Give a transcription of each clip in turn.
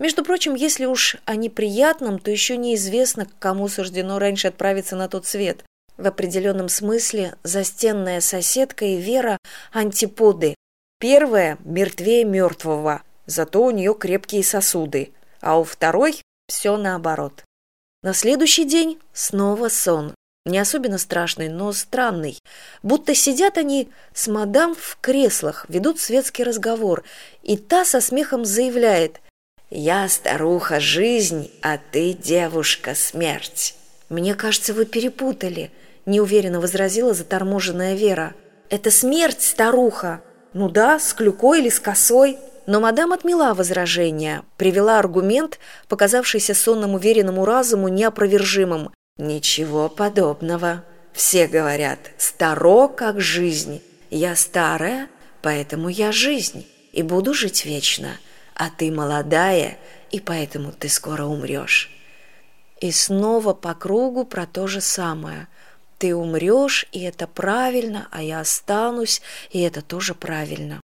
Между прочим, если уж о неприятном, то еще неизвестно, кому суждено раньше отправиться на тот свет. В определенном смысле застенная соседка и Вера – антиподы. Первая – мертвее мертвого, зато у нее крепкие сосуды, а у второй – все наоборот. На следующий день снова сон. Не особенно страшный, но странный. Будто сидят они с мадам в креслах, ведут светский разговор, и та со смехом заявляет «Я старуха жизнь, а ты девушка смерть». «Мне кажется, вы перепутали», – неуверенно возразила заторможенная Вера. «Это смерть, старуха!» «Ну да, с клюкой или с косой», но мадам отмела возражение, привела аргумент, показавшийся сонному уверенному разуму неопровержимым. «Ничего подобного. Все говорят, старо как жизнь. Я старая, поэтому я жизнь, и буду жить вечно. А ты молодая, и поэтому ты скоро умрешь». И снова по кругу про то же самое. Ты умрешь, и это правильно, а я останусь, и это тоже правильно.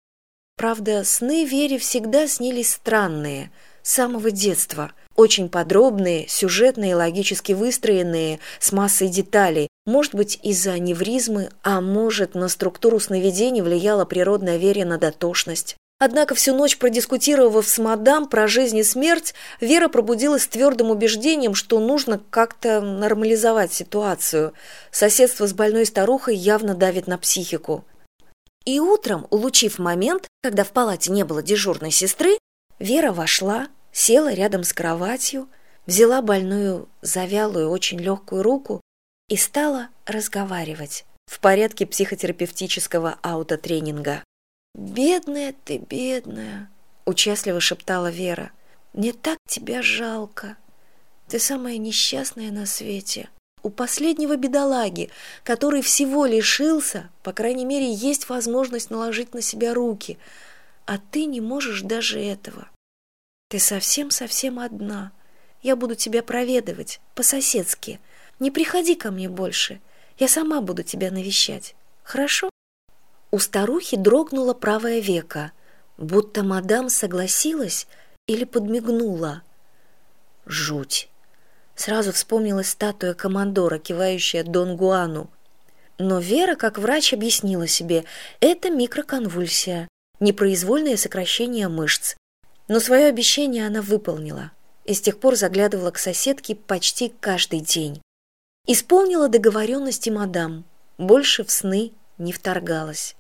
Правда, сны Вере всегда снились странные, с самого детства, очень подробные, сюжетные, логически выстроенные, с массой деталей, может быть, из-за аневризмы, а может, на структуру сновидений влияла природная Верина дотошность. Однако всю ночь продискутировав с мадам про жизнь и смерть, Вера пробудилась с твердым убеждением, что нужно как-то нормализовать ситуацию. Соседство с больной старухой явно давит на психику. И утром, улучив момент, когда в палате не было дежурной сестры, Вера вошла, села рядом с кроватью, взяла больную, завялую, очень легкую руку и стала разговаривать в порядке психотерапевтического аутотренинга. «Бедная ты, бедная!» – участливо шептала Вера. «Мне так тебя жалко. Ты самая несчастная на свете у последнего бедолаги, который всего лишился, по крайней мере, есть возможность наложить на себя руки, а ты не можешь даже этого. Ты совсем-совсем одна. Я буду тебя проведывать, по-соседски. Не приходи ко мне больше. Я сама буду тебя навещать. Хорошо? У старухи дрогнуло правое веко, будто мадам согласилась или подмигнула. Жуть. Сразу вспомнилась статуя командора, кивающая Дон Гуану. Но Вера, как врач, объяснила себе, это микроконвульсия, непроизвольное сокращение мышц. Но свое обещание она выполнила и с тех пор заглядывала к соседке почти каждый день. Исполнила договоренности мадам, больше в сны не вторгалась.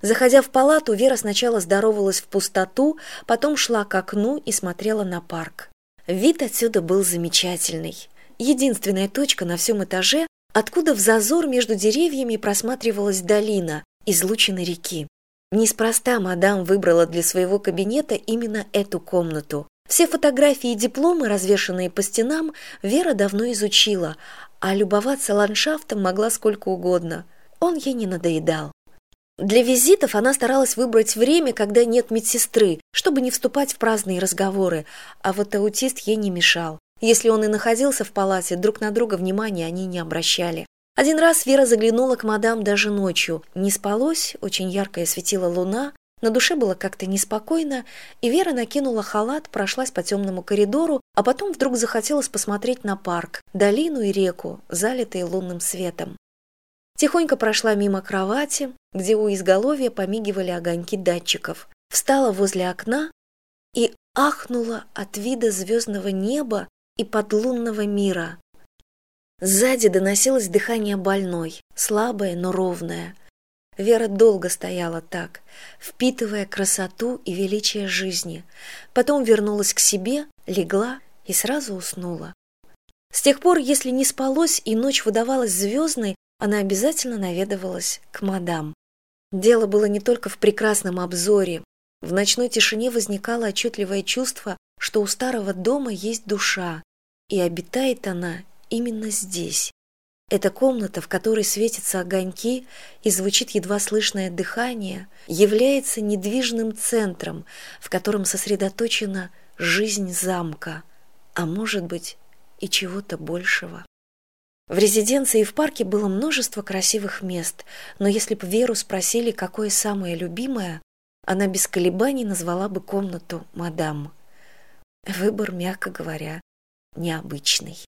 Заходя в палату, Вера сначала здоровалась в пустоту, потом шла к окну и смотрела на парк. Вид отсюда был замечательный. Единственная точка на всем этаже, откуда в зазор между деревьями просматривалась долина, излучины реки. Неспроста мадам выбрала для своего кабинета именно эту комнату. Все фотографии и дипломы, развешанные по стенам, Вера давно изучила, а любоваться ландшафтом могла сколько угодно. Он ей не надоедал. Для визитов она старалась выбрать время, когда нет медсестры, чтобы не вступать в праздные разговоры, а вот аутист ей не мешал. Если он и находился в палате, друг на друга внимания они не обращали. Один раз Вера заглянула к мадам даже ночью. Не спалось, очень яркая светила луна, на душе было как-то неспокойно, и Вера накинула халат, прошлась по темному коридору, а потом вдруг захотелось посмотреть на парк, долину и реку, залитые лунным светом. Тихонько прошла мимо кровати, где у изголовья помигивали огоньки датчиков, встала возле окна и ахнула от вида звездного неба и подлунного мира. Сзади доносилось дыхание больной, слабое, но ровное. Вера долго стояла так, впитывая красоту и величие жизни. Потом вернулась к себе, легла и сразу уснула. С тех пор, если не спалось и ночь выдавалась звездной, она обязательно наведывалась к мадам. Дело было не только в прекрасном обзоре. В ночной тишине возникало отчетливое чувство, что у старого дома есть душа, и обитает она именно здесь. Эта комната, в которой светятся огоньки и звучит едва слышное дыхание, является недвижным центром, в котором сосредоточена жизнь замка, а может быть и чего-то большего. В резиденции и в парке было множество красивых мест, но если бы Веру спросили, какое самое любимое, она без колебаний назвала бы комнату мадам. Выбор, мягко говоря, необычный.